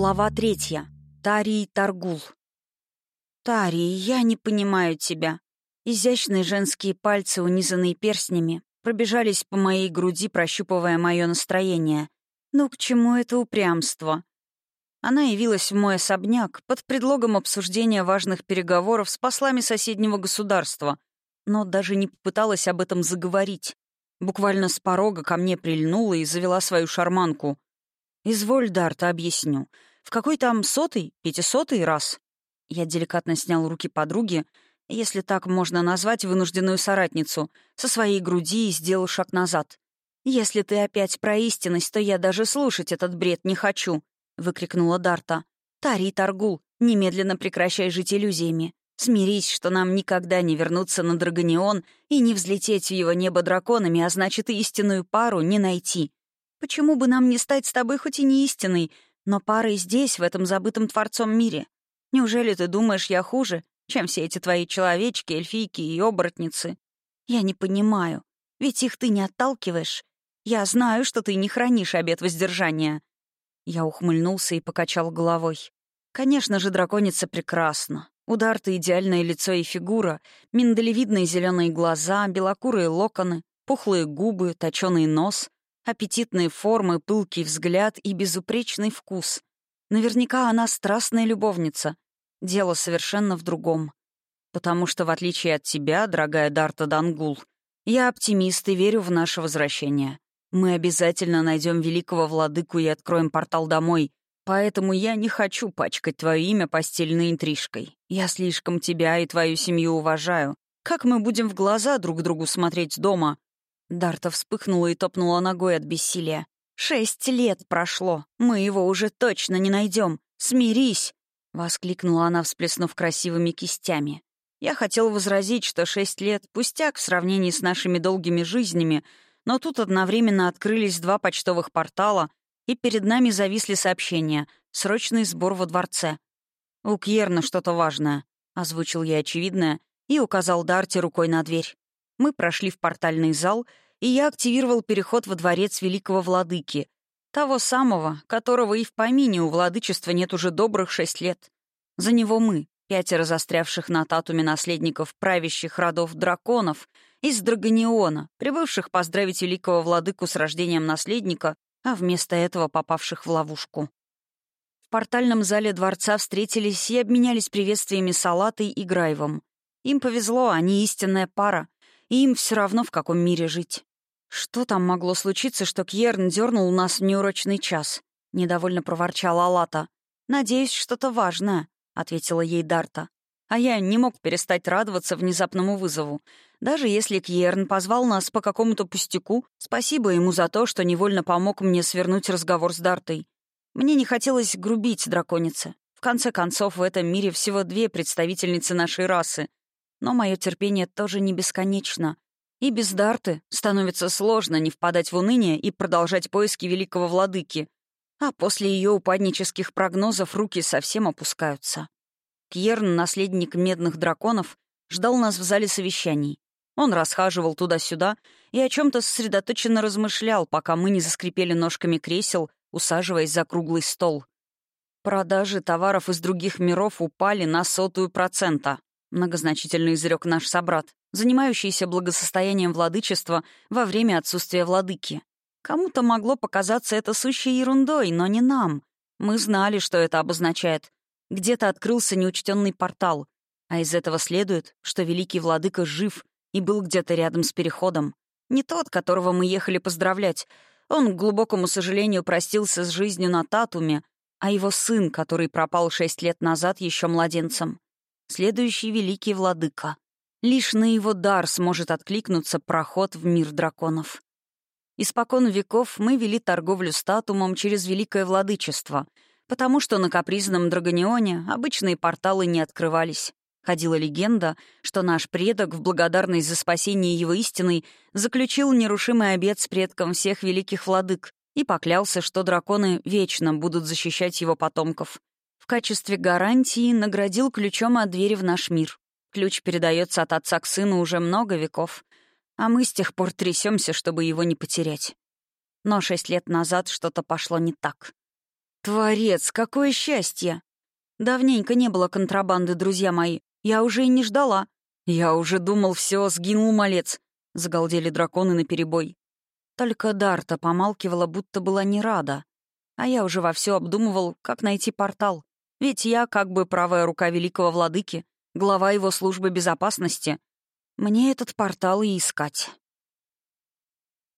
Глава третья. Тарий Таргул. «Тарий, я не понимаю тебя». Изящные женские пальцы, унизанные перстнями, пробежались по моей груди, прощупывая мое настроение. «Ну к чему это упрямство?» Она явилась в мой особняк под предлогом обсуждения важных переговоров с послами соседнего государства, но даже не попыталась об этом заговорить. Буквально с порога ко мне прильнула и завела свою шарманку — «Изволь, Дарта, объясню. В какой там сотый, пятисотый раз?» Я деликатно снял руки подруги, если так можно назвать вынужденную соратницу, со своей груди и сделал шаг назад. «Если ты опять про истинность, то я даже слушать этот бред не хочу», — выкрикнула Дарта. «Тари Таргул, немедленно прекращай жить иллюзиями. Смирись, что нам никогда не вернуться на Драгонион и не взлететь в его небо драконами, а значит, и истинную пару не найти. Почему бы нам не стать с тобой хоть и не истинной, но парой здесь, в этом забытом Творцом мире? Неужели ты думаешь, я хуже, чем все эти твои человечки, эльфийки и оборотницы? Я не понимаю, ведь их ты не отталкиваешь. Я знаю, что ты не хранишь обет воздержания». Я ухмыльнулся и покачал головой. «Конечно же, драконица прекрасна. Удар-то идеальное лицо и фигура, миндалевидные зеленые глаза, белокурые локоны, пухлые губы, точеный нос — Аппетитные формы, пылкий взгляд и безупречный вкус. Наверняка она страстная любовница. Дело совершенно в другом. Потому что, в отличие от тебя, дорогая Дарта Дангул, я оптимист и верю в наше возвращение. Мы обязательно найдем великого владыку и откроем портал домой, поэтому я не хочу пачкать твое имя постельной интрижкой. Я слишком тебя и твою семью уважаю. Как мы будем в глаза друг другу смотреть дома, Дарта вспыхнула и топнула ногой от бессилия. «Шесть лет прошло. Мы его уже точно не найдем. Смирись!» — воскликнула она, всплеснув красивыми кистями. Я хотел возразить, что шесть лет — пустяк в сравнении с нашими долгими жизнями, но тут одновременно открылись два почтовых портала, и перед нами зависли сообщения «Срочный сбор во дворце». «У Кьерна что-то важное», — озвучил я очевидное и указал Дарте рукой на дверь. Мы прошли в портальный зал, и я активировал переход во дворец великого владыки, того самого, которого и в помине у владычества нет уже добрых шесть лет. За него мы, пятеро застрявших на татуме наследников правящих родов драконов из Драгониона, прибывших поздравить великого владыку с рождением наследника, а вместо этого попавших в ловушку. В портальном зале дворца встретились и обменялись приветствиями Салатой и Граевом. Им повезло, они истинная пара — и им все равно, в каком мире жить. Что там могло случиться, что Кьерн дернул нас в неурочный час? Недовольно проворчала Алата. «Надеюсь, что-то важное», — ответила ей Дарта. А я не мог перестать радоваться внезапному вызову. Даже если Кьерн позвал нас по какому-то пустяку, спасибо ему за то, что невольно помог мне свернуть разговор с Дартой. Мне не хотелось грубить драконице. В конце концов, в этом мире всего две представительницы нашей расы, но мое терпение тоже не бесконечно. И без Дарты становится сложно не впадать в уныние и продолжать поиски великого владыки. А после ее упаднических прогнозов руки совсем опускаются. Кьерн, наследник медных драконов, ждал нас в зале совещаний. Он расхаживал туда-сюда и о чем то сосредоточенно размышлял, пока мы не заскрипели ножками кресел, усаживаясь за круглый стол. Продажи товаров из других миров упали на сотую процента. — многозначительно изрек наш собрат, занимающийся благосостоянием владычества во время отсутствия владыки. Кому-то могло показаться это сущей ерундой, но не нам. Мы знали, что это обозначает. Где-то открылся неучтенный портал, а из этого следует, что великий владыка жив и был где-то рядом с переходом. Не тот, которого мы ехали поздравлять. Он, к глубокому сожалению, простился с жизнью на Татуме, а его сын, который пропал шесть лет назад еще младенцем следующий великий владыка. Лишь на его дар сможет откликнуться проход в мир драконов. Испокон веков мы вели торговлю статумом через великое владычество, потому что на капризном Драгонионе обычные порталы не открывались. Ходила легенда, что наш предок, в благодарность за спасение его истиной, заключил нерушимый обет с предком всех великих владык и поклялся, что драконы вечно будут защищать его потомков качестве гарантии наградил ключом от двери в наш мир. Ключ передается от отца к сыну уже много веков, а мы с тех пор трясемся, чтобы его не потерять. Но шесть лет назад что-то пошло не так. Творец, какое счастье! Давненько не было контрабанды, друзья мои. Я уже и не ждала. Я уже думал, все, сгинул малец. Загалдели драконы наперебой. Только Дарта помалкивала, будто была не рада. А я уже вовсю обдумывал, как найти портал. Ведь я как бы правая рука великого владыки, глава его службы безопасности. Мне этот портал и искать.